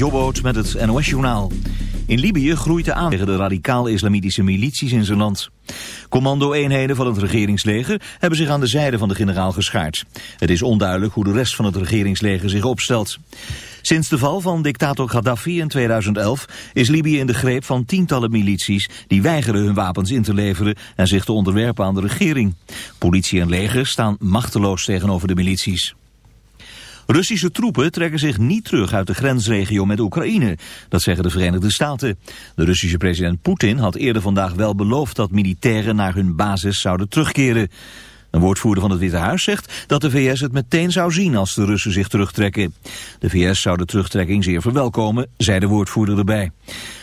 Jobboot met het NOS-journaal. In Libië groeit de aan tegen de radicaal-islamitische milities in zijn land. Commando-eenheden van het regeringsleger hebben zich aan de zijde van de generaal geschaard. Het is onduidelijk hoe de rest van het regeringsleger zich opstelt. Sinds de val van dictator Gaddafi in 2011 is Libië in de greep van tientallen milities die weigeren hun wapens in te leveren en zich te onderwerpen aan de regering. Politie en leger staan machteloos tegenover de milities. Russische troepen trekken zich niet terug uit de grensregio met Oekraïne. Dat zeggen de Verenigde Staten. De Russische president Poetin had eerder vandaag wel beloofd dat militairen naar hun basis zouden terugkeren. Een woordvoerder van het Witte Huis zegt dat de VS het meteen zou zien als de Russen zich terugtrekken. De VS zou de terugtrekking zeer verwelkomen, zei de woordvoerder erbij.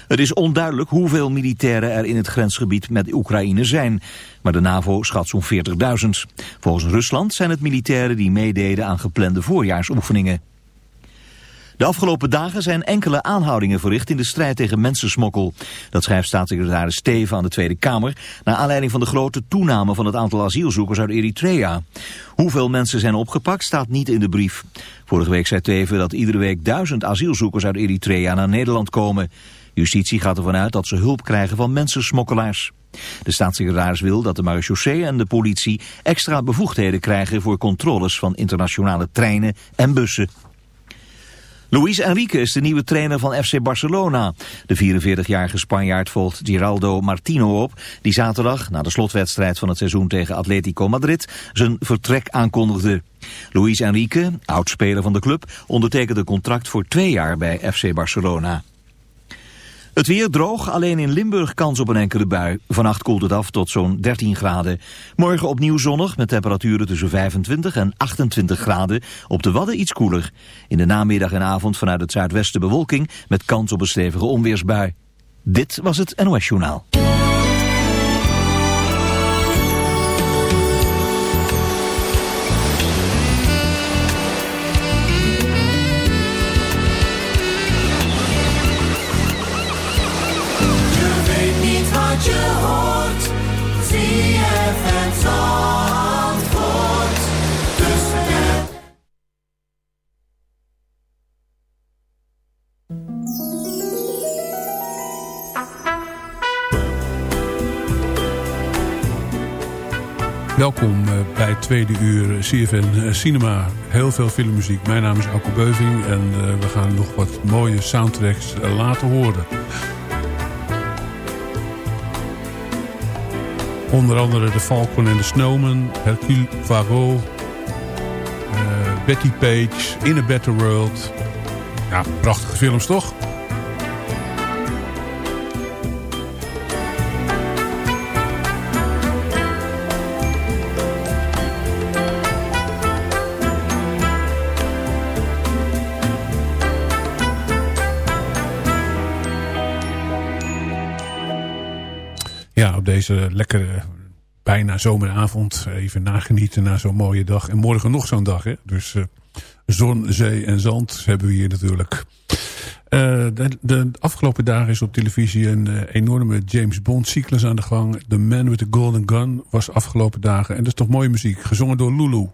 Het is onduidelijk hoeveel militairen er in het grensgebied met Oekraïne zijn. Maar de NAVO schat zo'n 40.000. Volgens Rusland zijn het militairen die meededen aan geplande voorjaarsoefeningen. De afgelopen dagen zijn enkele aanhoudingen verricht in de strijd tegen mensensmokkel. Dat schrijft staatssecretaris Steven aan de Tweede Kamer... naar aanleiding van de grote toename van het aantal asielzoekers uit Eritrea. Hoeveel mensen zijn opgepakt staat niet in de brief. Vorige week zei Teven dat iedere week duizend asielzoekers uit Eritrea naar Nederland komen. Justitie gaat ervan uit dat ze hulp krijgen van mensensmokkelaars. De staatssecretaris wil dat de marechaussee en de politie extra bevoegdheden krijgen voor controles van internationale treinen en bussen. Luis Enrique is de nieuwe trainer van FC Barcelona. De 44-jarige Spanjaard volgt Giraldo Martino op... die zaterdag, na de slotwedstrijd van het seizoen tegen Atletico Madrid... zijn vertrek aankondigde. Luis Enrique, oudspeler van de club, ondertekende contract voor twee jaar bij FC Barcelona. Het weer droog, alleen in Limburg kans op een enkele bui. Vannacht koelt het af tot zo'n 13 graden. Morgen opnieuw zonnig met temperaturen tussen 25 en 28 graden. Op de Wadden iets koeler. In de namiddag en avond vanuit het zuidwesten bewolking met kans op een stevige onweersbui. Dit was het NOS Journaal. Welkom eh, bij het tweede uur CFN eh, Cinema. Heel veel filmmuziek. Mijn naam is Alko Beuving en eh, we gaan nog wat mooie soundtracks laten horen. Onder andere The Falcon and the Snowman, Hercule Poirot, Betty Page, In a Better World. Ja, prachtige films toch? Deze lekkere, bijna zomeravond even nagenieten na zo'n mooie dag. En morgen nog zo'n dag. Hè? Dus uh, zon, zee en zand hebben we hier natuurlijk. De, de, afgelopen dagen is op televisie een enorme James Bond cyclus aan de gang. The Man with the Golden Gun was afgelopen dagen. En dat is toch mooie muziek. Gezongen door Lulu.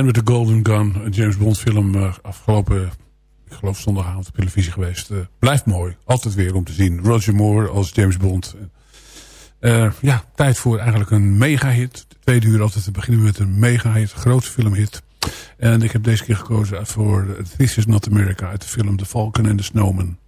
Man with the Golden Gun, een James Bond film uh, afgelopen, ik geloof zondagavond op televisie geweest. Uh, blijft mooi, altijd weer om te zien. Roger Moore als James Bond. Uh, ja, tijd voor eigenlijk een mega-hit. De tweede uur altijd te beginnen met een mega-hit, grote filmhit. En ik heb deze keer gekozen voor This is Not America uit de film The Falcon and the Snowman.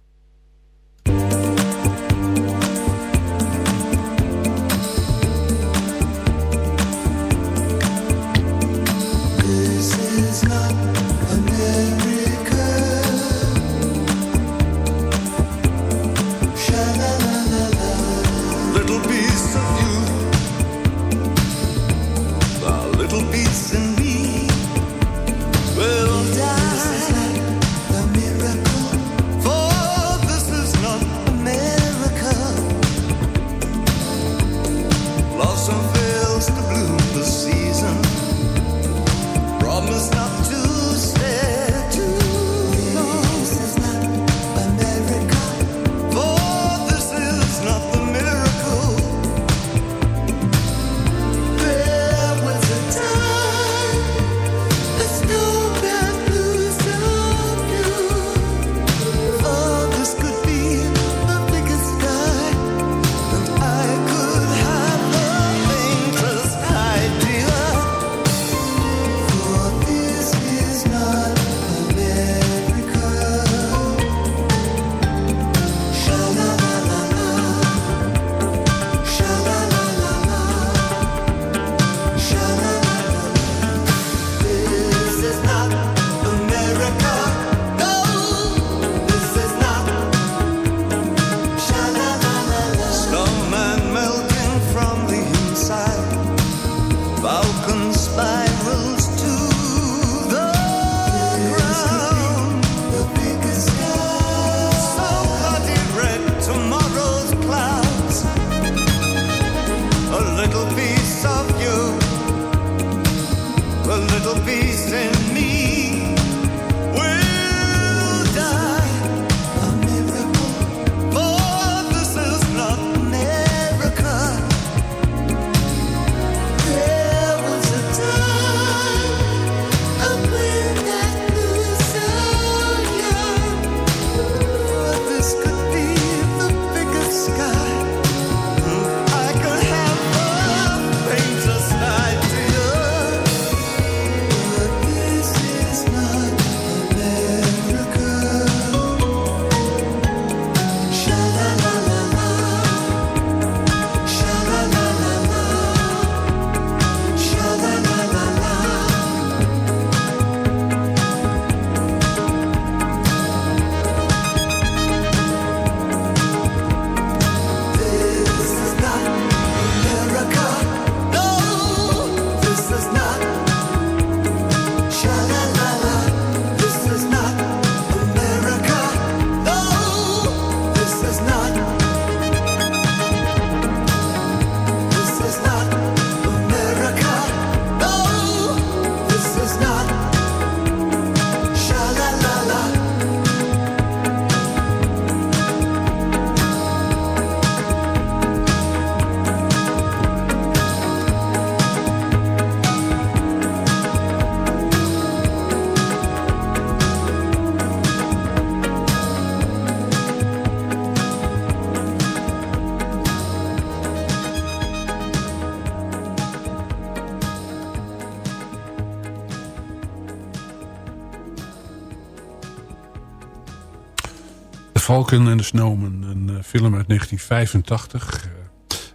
Falcon and the Snowman, een uh, film uit 1985. Uh,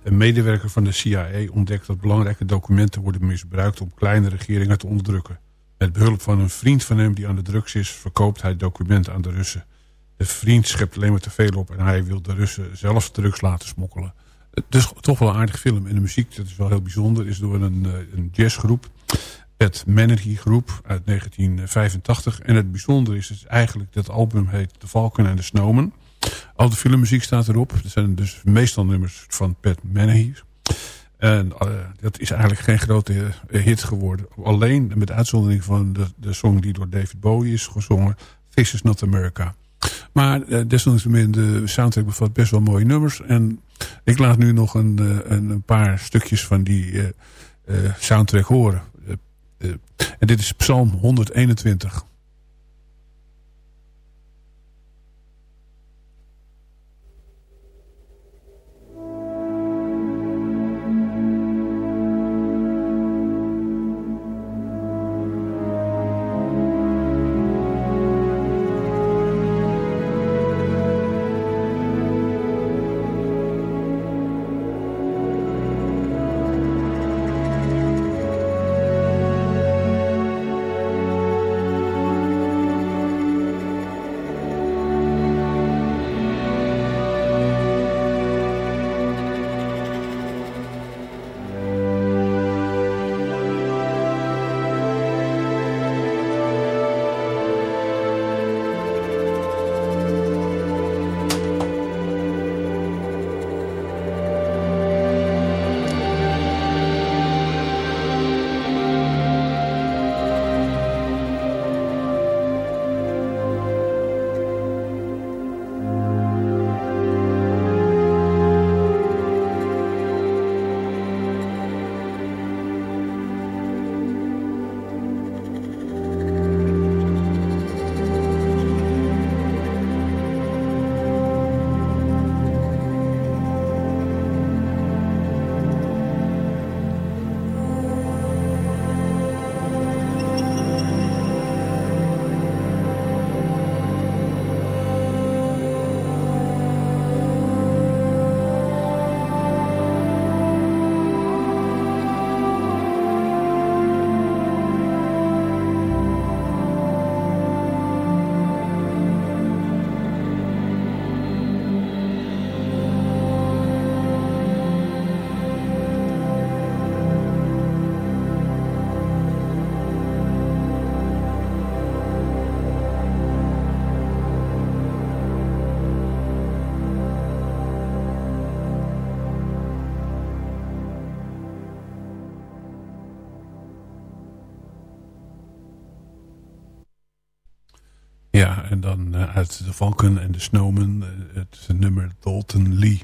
een medewerker van de CIA ontdekt dat belangrijke documenten worden misbruikt om kleine regeringen te onderdrukken. Met behulp van een vriend van hem die aan de drugs is, verkoopt hij documenten aan de Russen. De vriend schept alleen maar te veel op en hij wil de Russen zelf drugs laten smokkelen. Het is toch wel een aardig film. En de muziek, dat is wel heel bijzonder, is door een, uh, een jazzgroep. Ed Menery groep uit 1985. En het bijzondere is, is eigenlijk dat album heet The Falcon and the Snowman. Al de filmmuziek staat erop. Dat zijn dus meestal nummers van Pat Menehy. En uh, dat is eigenlijk geen grote eh, hit geworden. Alleen met uitzondering van de, de song die door David Bowie is gezongen. This is not America. Maar uh, desalniettemin, de soundtrack bevat best wel mooie nummers. En ik laat nu nog een, een, paar stukjes van die soundtrack horen. En dit is Psalm 121. Ja, en dan uh, uit de Valken en de Snowmen uh, het nummer Dalton Lee.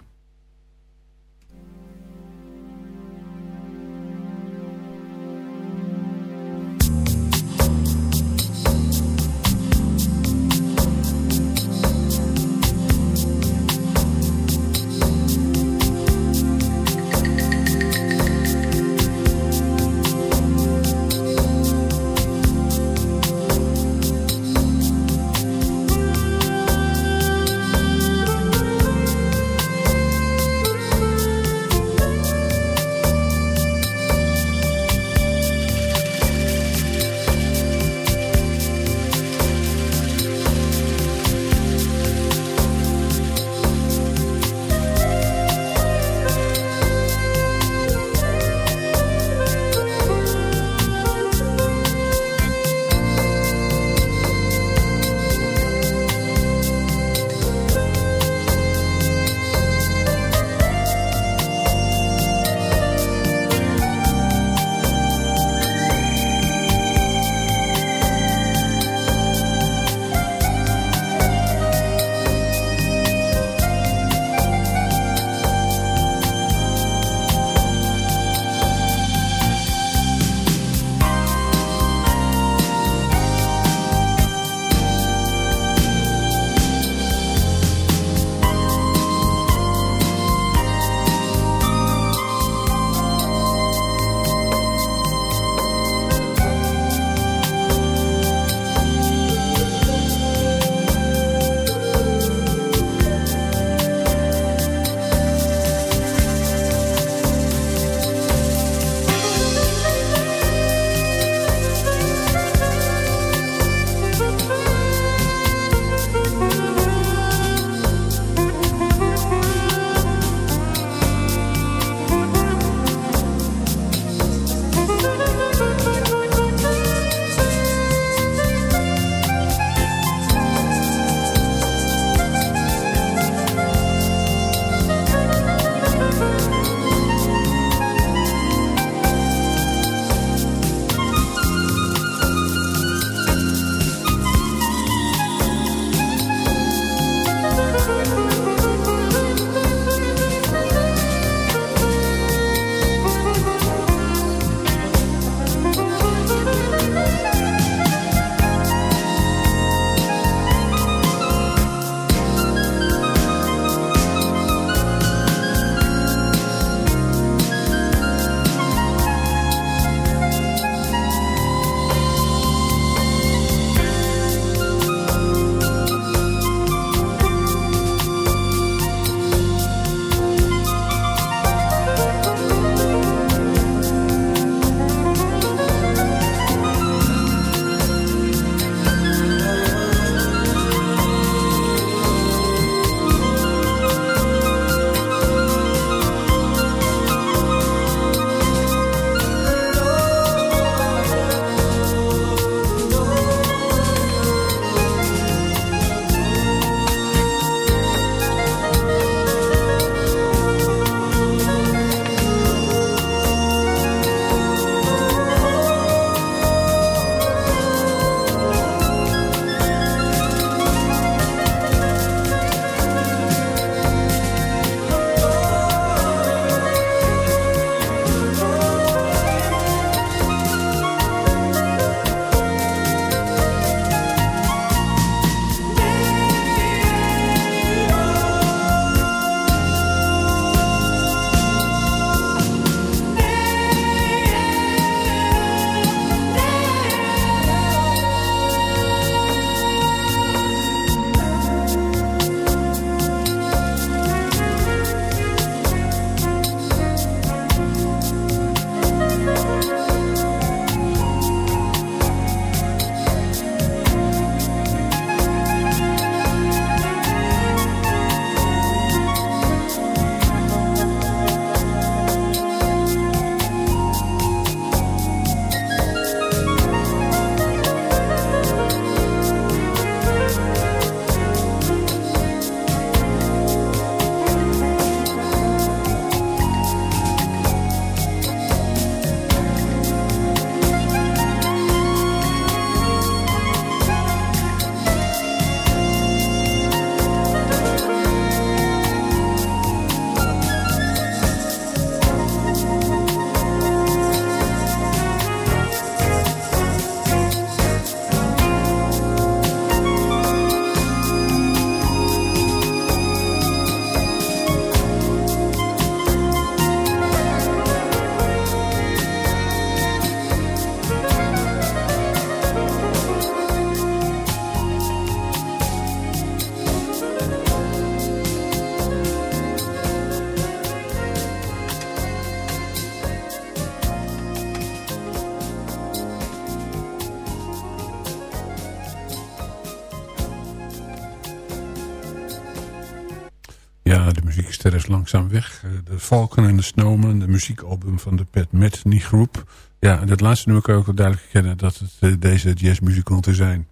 Langzaam weg. Uh, de Falcon and the Snowman, de muziekalbum van de Pat Metheny groep. Ja, dat laatste nummer kan ik ook duidelijk herkennen dat het uh, deze jazzmuzikanten zijn.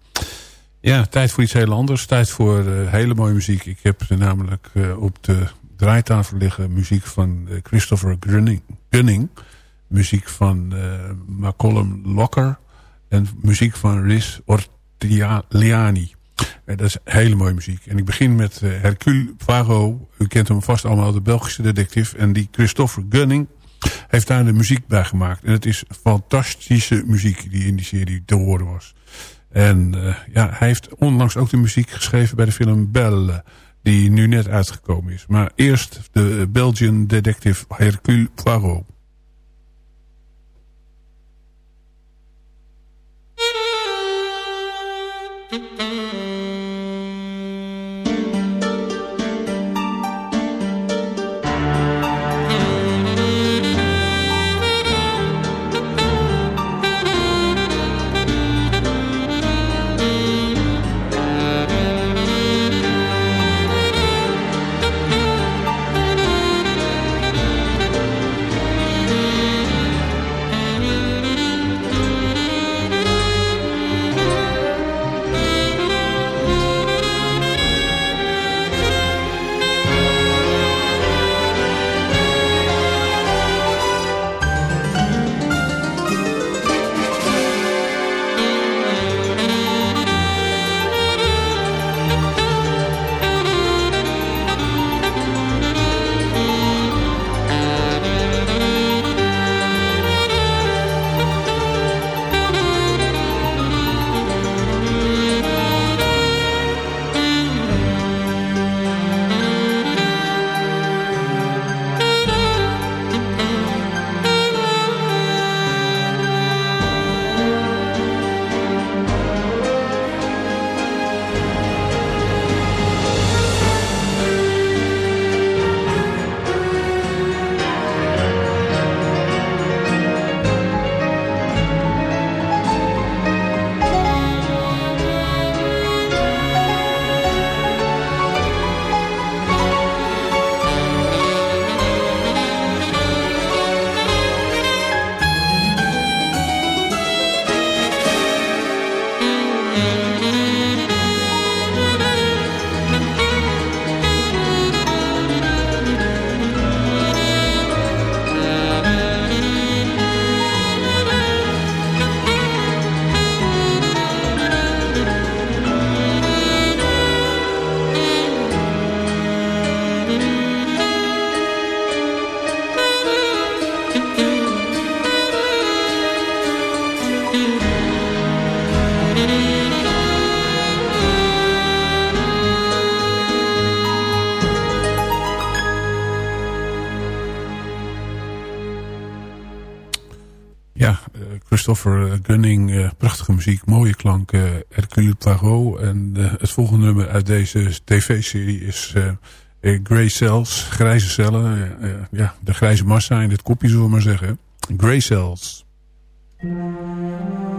Ja, tijd voor iets heel anders. Tijd voor uh, hele mooie muziek. Ik heb namelijk op de draaitafel liggen muziek van Christopher Gunning. Gunning muziek van Malcolm Locker en muziek van Riz Ortigliani. Uh, dat is hele mooie muziek. En ik begin met uh, Hercule Poirot. U kent hem vast allemaal, de Belgische detective. En die Christopher Gunning heeft daar de muziek bij gemaakt. En het is fantastische muziek die in die serie te horen was. En uh, ja, hij heeft onlangs ook de muziek geschreven bij de film Belle. Die nu net uitgekomen is. Maar eerst de Belgian detective Hercule Poirot. Christopher Gunning. Uh, prachtige muziek, mooie klanken. Hercule Poirot. En het volgende nummer uit deze tv-serie is Grey Cells. Grijze cellen. ja, de grijze massa in dit kopje zullen we maar zeggen. Grey Cells. Thank you.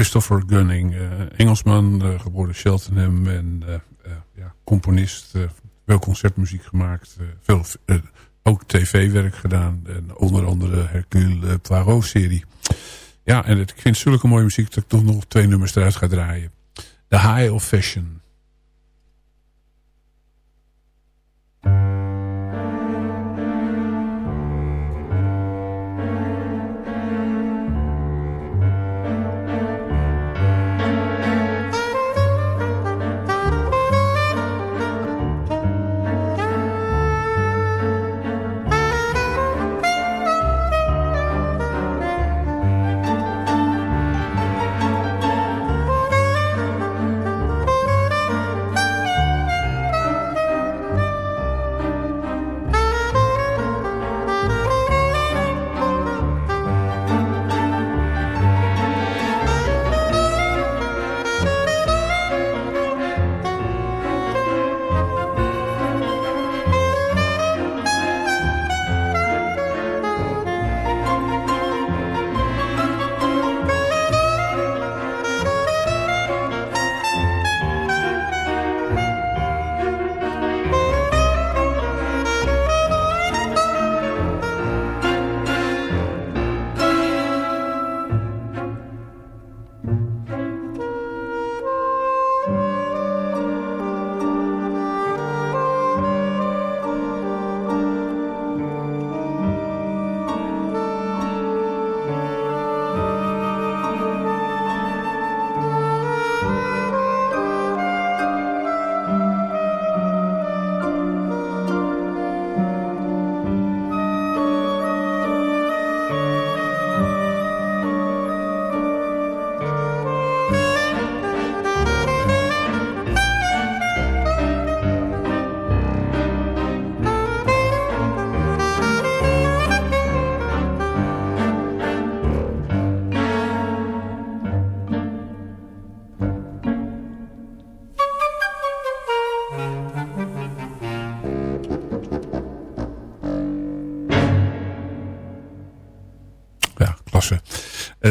Christopher Gunning, uh, Engelsman, uh, geboren Cheltenham en uh, ja, componist. veel concertmuziek gemaakt, veel, ook tv-werk gedaan. En onder andere Hercule Poirot-serie. Ja, en het, ik vind zulke mooie muziek dat ik toch nog twee nummers eruit ga draaien. The High of Fashion.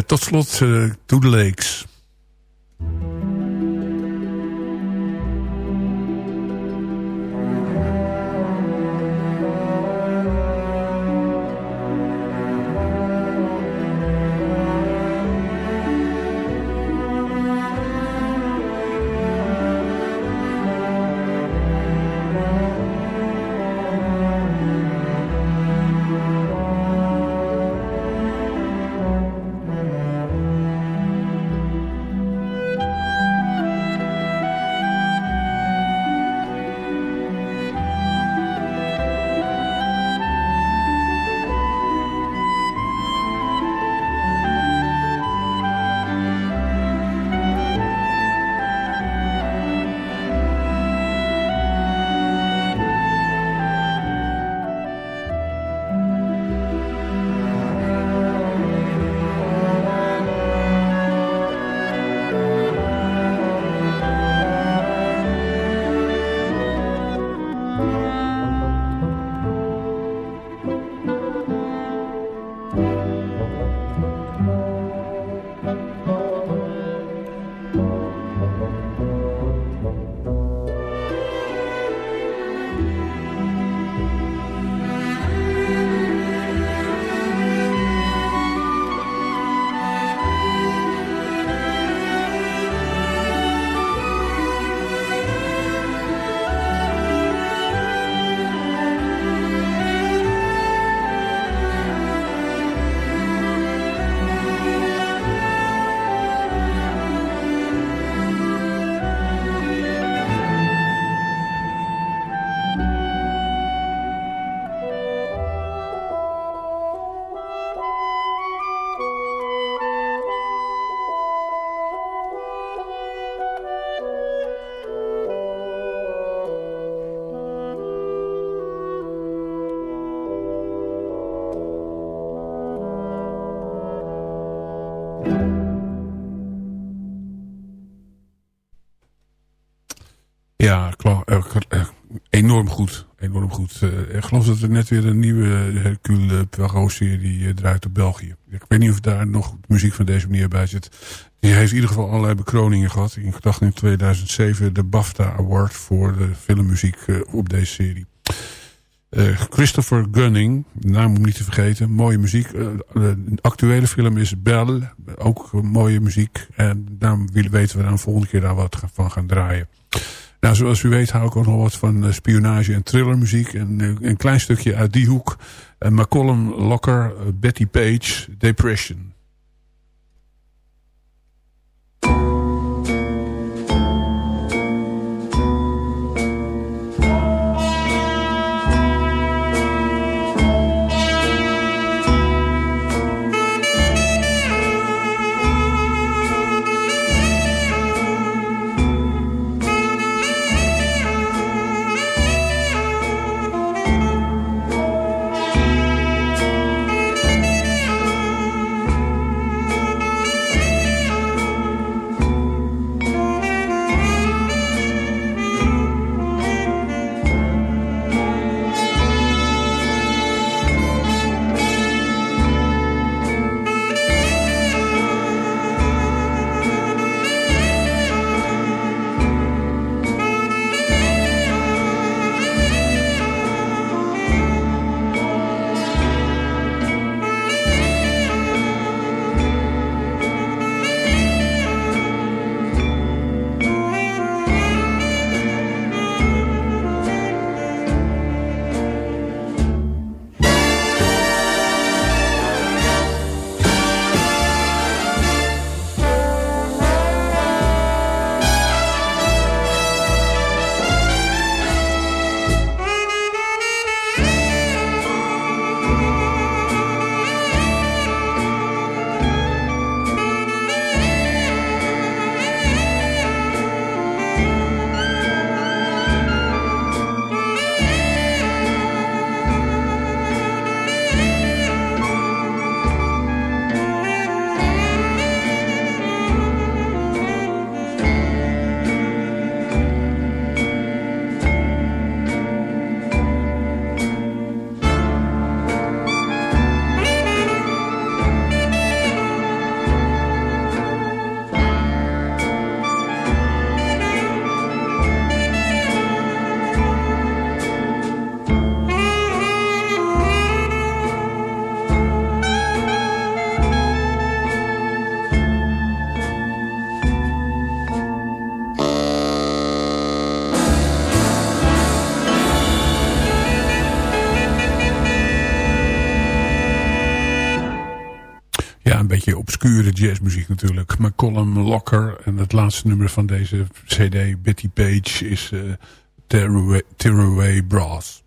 Tot slot uh, To The Lakes. Ja, enorm goed. Enorm goed. ik geloof dat er net weer een nieuwe Hercule Poirot-serie draait op België. Ik weet niet of daar nog muziek van deze manier bij zit. Die heeft in ieder geval allerlei bekroningen gehad. Ik dacht in 2007 de BAFTA Award voor de filmmuziek op deze serie. Christopher Gunning, naam om niet te vergeten. Mooie muziek. Uh, de actuele film is Belle. Ook mooie muziek. En daarom weten we dan volgende keer daar wat van gaan draaien. Nou, zoals u weet hou ik ook nog wat van spionage en thrillermuziek. En een klein stukje uit die hoek. Uh, McCollum Locker, Betty Page, Depression. Obscure jazzmuziek natuurlijk. McCollum Locker en het laatste nummer van deze cd, Betty Page, is uh, Tearaway Brass.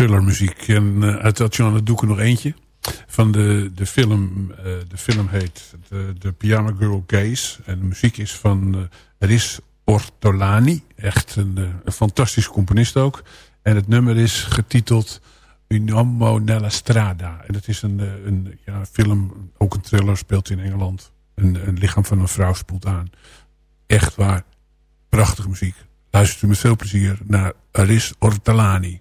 Thrillermuziek. En uh, uit dat genre doe er nog eentje. Van de, de film. Uh, de film heet de, de Pyjama Girl Gaze. En de muziek is van Riz Ortolani. Echt een, een fantastisch componist ook. En het nummer is getiteld Un uomo nella strada. En het is een, een ja, film, ook een thriller, speelt in Engeland. Een, een lichaam van een vrouw spoelt aan. Echt waar, prachtige muziek. Luistert u met veel plezier naar Aris Ortolani.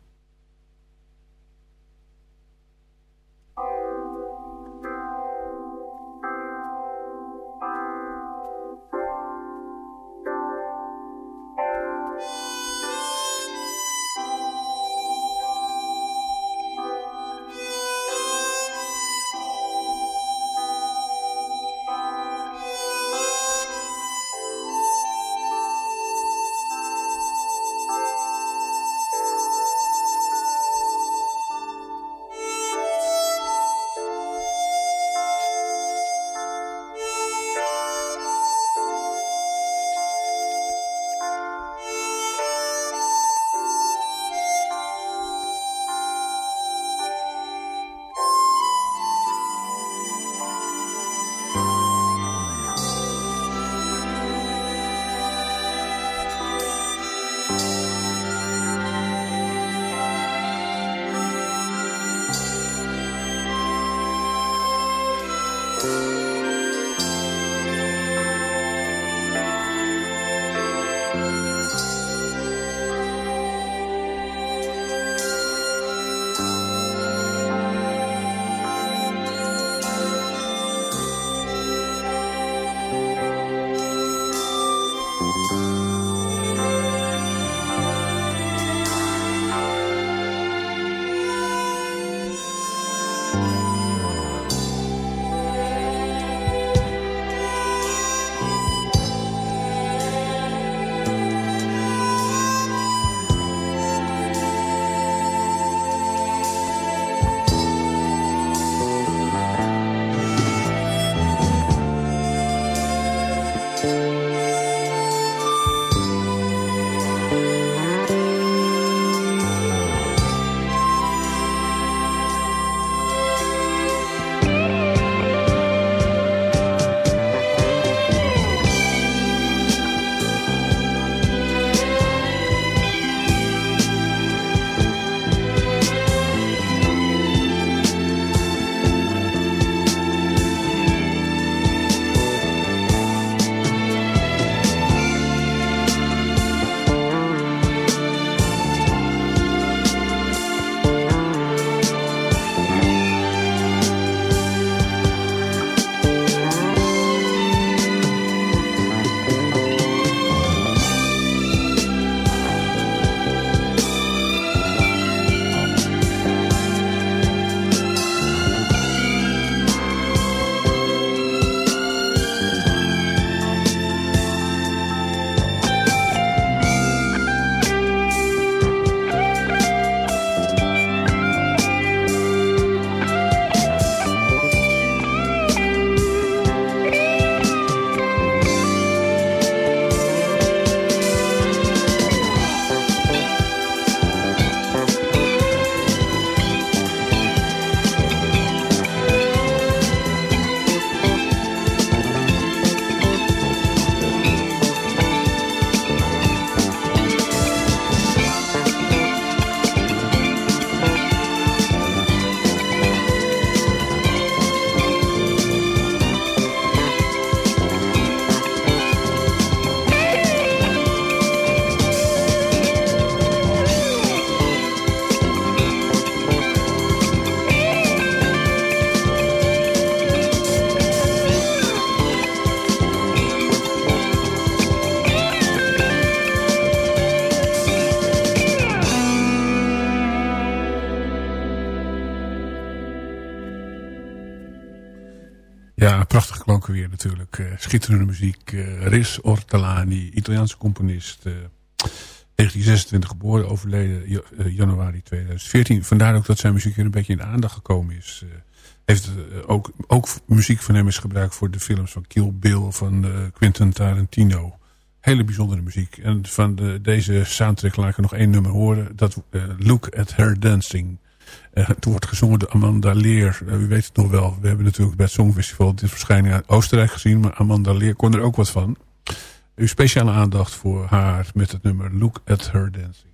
natuurlijk. Eh, schitterende muziek. Eh, Riz Ortolani, Italiaanse componist. Eh, 1926 geboren, overleden januari 2014. Vandaar ook dat zijn muziek weer een beetje in de aandacht gekomen is. heeft ook, ook muziek van hem is gebruikt voor de films van Kill Bill, van Quentin Tarantino. Hele bijzondere muziek. En van deze soundtrack laat ik nog één nummer horen. Dat, Look at Her Dancing. Eh, toen wordt gezongen door Amanda Leer. Eh, u weet het nog wel. We hebben natuurlijk bij het Songfestival dit verschijning uit Oostenrijk gezien. Maar Amanda Leer kon er ook wat van. Uw speciale aandacht voor haar met het nummer Look at Her Dancing.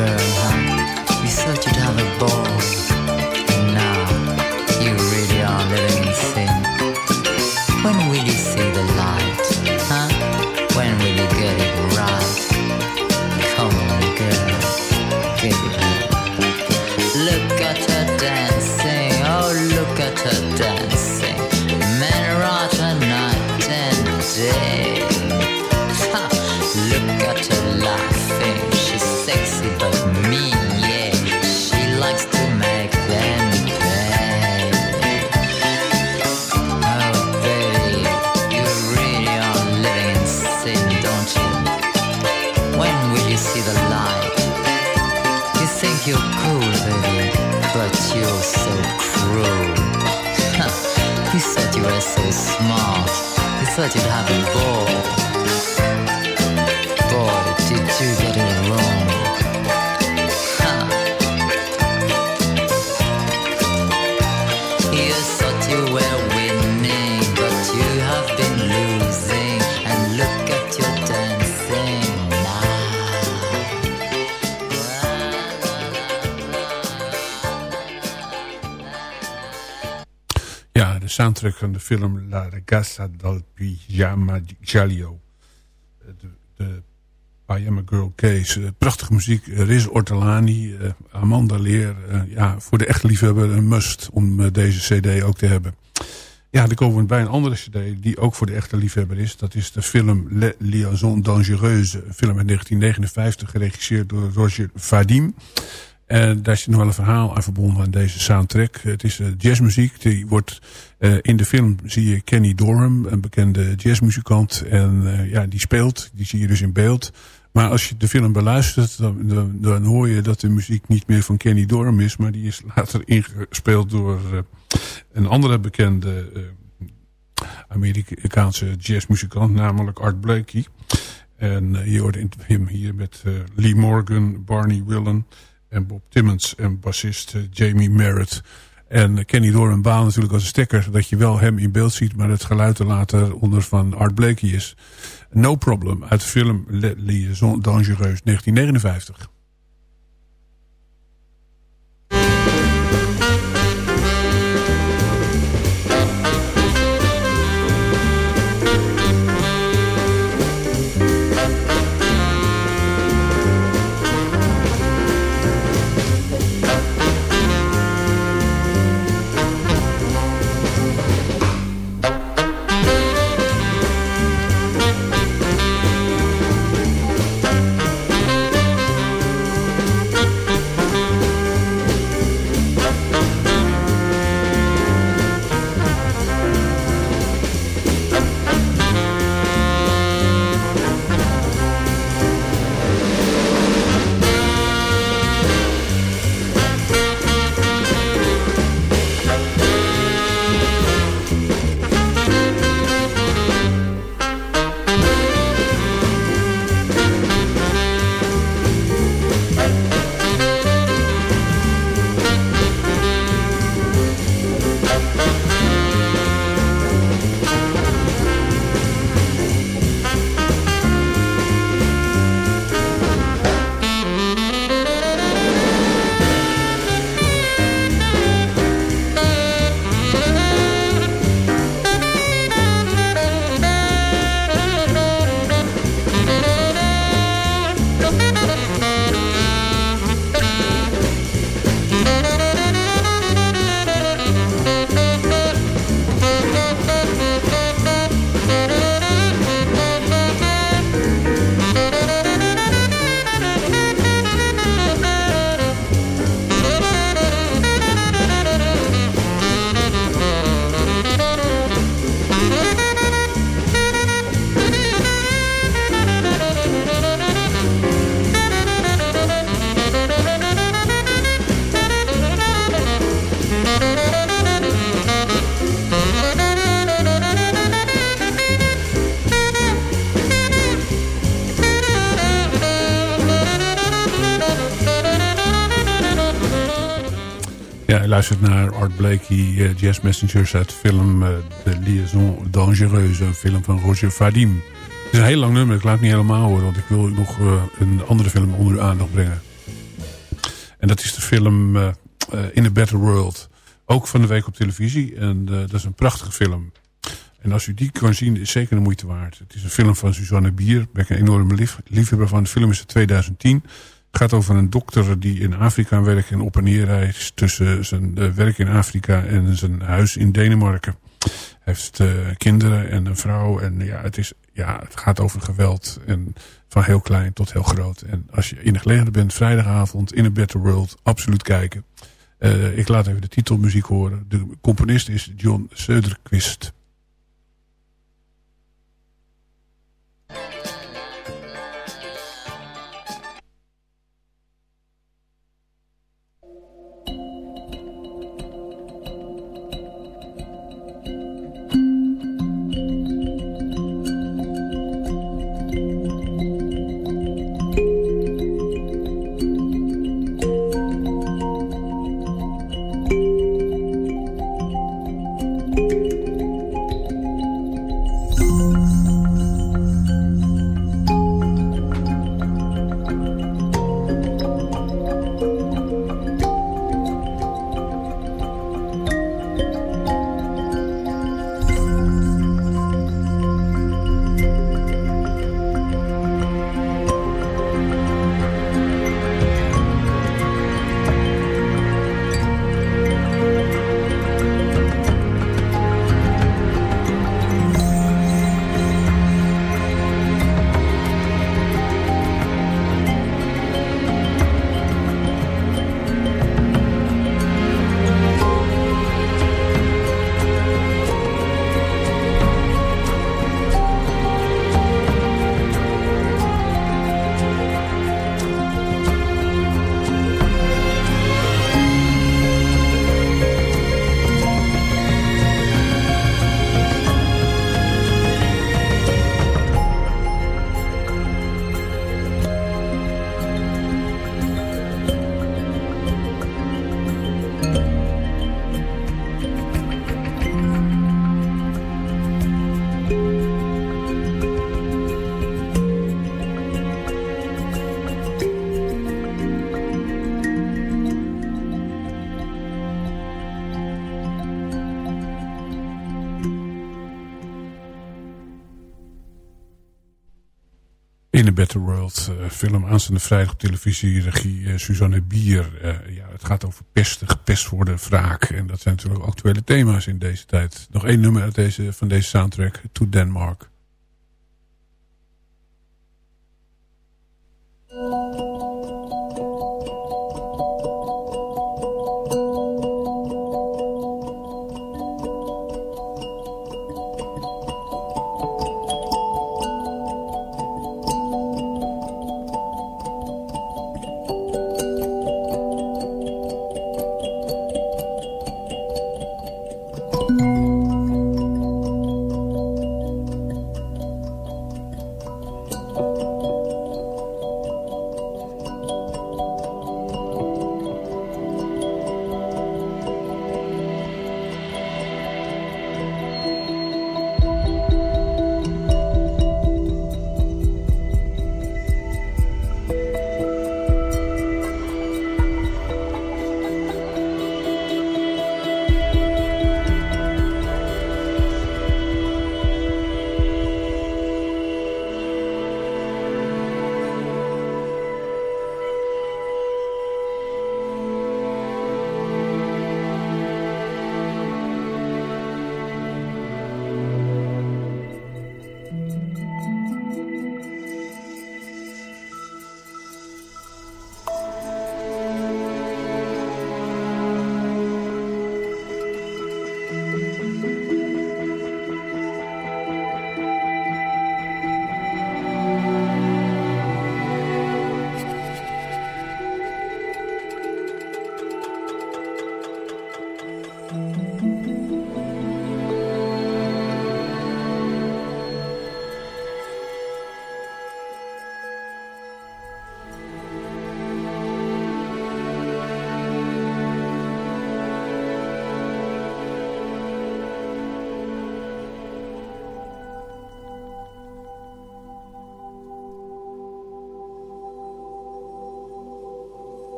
Yeah. it happened before. soundtrack van de film La Ragazza dal Pijama Giallo. Eh, de, de Pijama Girl Case. Eh, prachtige muziek. Eh, Riz Ortolani, Amanda Leer. ja, voor de echte liefhebber een must om deze cd ook te hebben. Ja, dan komen we bij een andere cd die ook voor de echte liefhebber is. Dat is de film Le Liaison Dangereuse. Een film uit 1959 geregisseerd door Roger Vadim. En daar zit nog wel een verhaal aan verbonden aan deze soundtrack. Het is jazzmuziek. Die wordt eh, in de film zie je Kenny Dorham, een bekende jazzmuzikant. En eh, ja, die speelt, die zie je dus in beeld. Maar als je de film beluistert, dan, dan, hoor je dat de muziek niet meer van Kenny Dorham is. Maar die is later ingespeeld door eh, een andere bekende Amerikaanse jazzmuzikant, namelijk Art Blakey. En je hoorde hem hier met Lee Morgan, Barney Willen en Bob Timmons en bassist Jamie Merritt. En Kenny Dorham baal natuurlijk als een stekker dat je wel hem in beeld ziet, maar het geluid er later onder van Art Blakey is. No Problem uit de film Liaison Dangereuse 1959. Luistert naar Art Blakey, uh, Jazz Messengers uit film uh, De Liaison Dangereuse. Een film van Roger Vadim. Het is een heel lang nummer, ik laat het niet helemaal horen. Want ik wil nog uh, een andere film onder uw aandacht brengen. En dat is de film In a Better World. Ook van de week op televisie. En dat is een prachtige film. En als u die kan zien, is zeker de moeite waard. Het is een film van Suzanne Bier. Ben ik een enorme lief, liefhebber van. De film is uit 2010. Het gaat over een dokter die in Afrika werkt en op en neer reist tussen zijn uh, werk in Afrika en zijn huis in Denemarken. Hij heeft uh, kinderen en een vrouw en ja het, is, ja, het gaat over geweld en van heel klein tot heel groot. En als je in de gelegenheid bent, vrijdagavond in a Better World, absoluut kijken. Uh, ik laat even de titelmuziek horen. De componist is John Söderqvist. Better World. Uh, film aanstaande vrijdag op televisie. Regie uh, Suzanne Bier. Uh, ja, het gaat over pesten, gepest worden, wraak. En dat zijn natuurlijk actuele thema's in deze tijd. Nog één nummer uit deze, van deze soundtrack. To Denmark.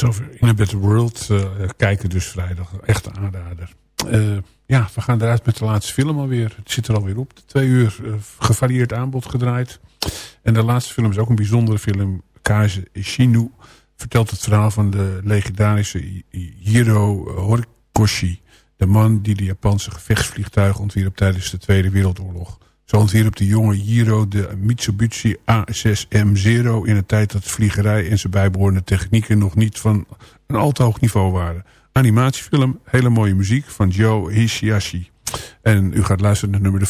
In a Better World. Uh, kijken dus vrijdag. Echte aanrader. Uh, ja, we gaan eruit met de laatste film alweer. Het zit er alweer op. Twee uur uh, gevarieerd aanbod gedraaid. En de laatste film is ook een bijzondere film. Kaze Shinu vertelt het verhaal van de legendarische Hiro Horikoshi. De man die de Japanse gevechtsvliegtuigen ontwierp tijdens de Tweede Wereldoorlog. Zo ontwierp de jonge Hiro de Mitsubishi A6M0 in een tijd dat vliegerij en zijn bijbehorende technieken nog niet van een al te hoog niveau waren. Animatiefilm, hele mooie muziek van Joe Hishiashi. En u gaat luisteren naar nummer De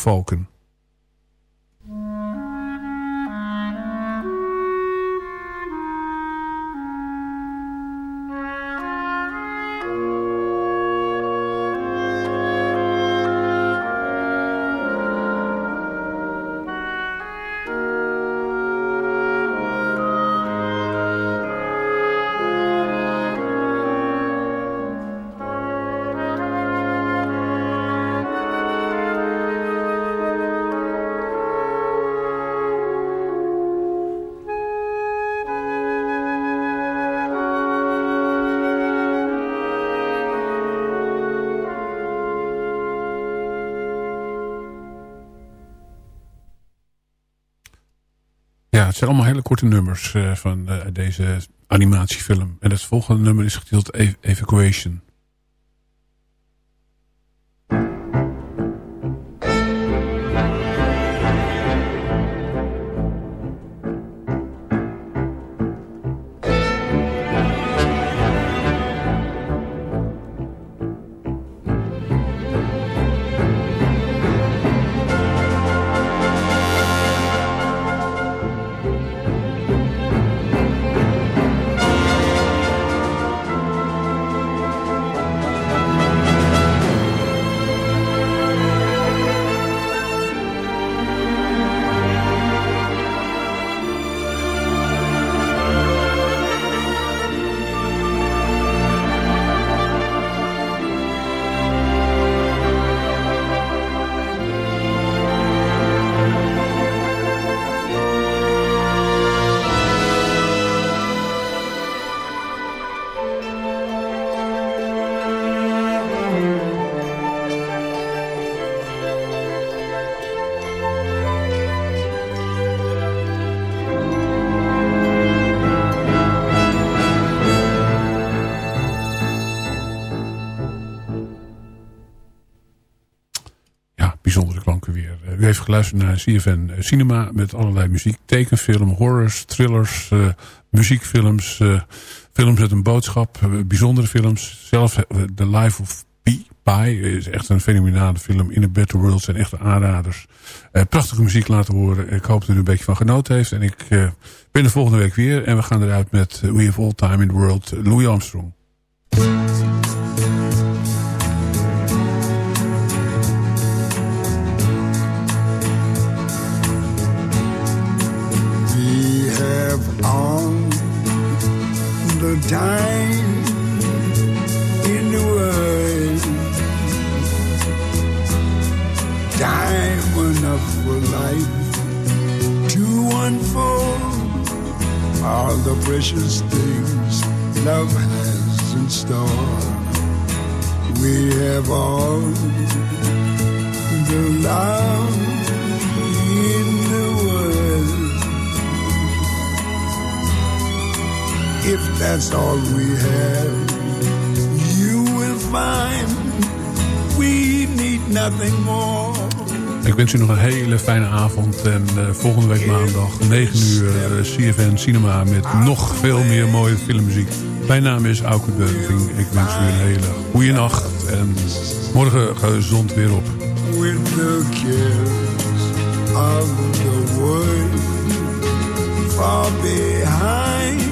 Falcon. het zijn allemaal hele korte nummers uh, van uh, deze animatiefilm. En het volgende nummer is getiteld Ev Evacuation. U heeft geluisterd naar CFN Cinema met allerlei muziek. Tekenfilm, horrors, thrillers, muziekfilms, films met een boodschap, bijzondere films. Zelfs The Life of Pi, Pi is echt een fenomenale film. In a Better World zijn echte aanraders. prachtige muziek laten horen. Ik hoop dat u er een beetje van genoten heeft. En ik ben er volgende week weer. En we gaan eruit met We Have All Time in the World, Louis Armstrong. Time in the world. Time enough for life to unfold all the precious things love has in store. We have all the love if that's all we have, you will find we need nothing more. Ik wens u nog een hele fijne avond. En uh, volgende week maandag 9 uur uh, CFN Cinema met nog veel meer mooie filmmuziek. Mijn naam is Auke Beuving. Ik wens u een hele goede nacht. En morgen gezond weer op. With the of the world far behind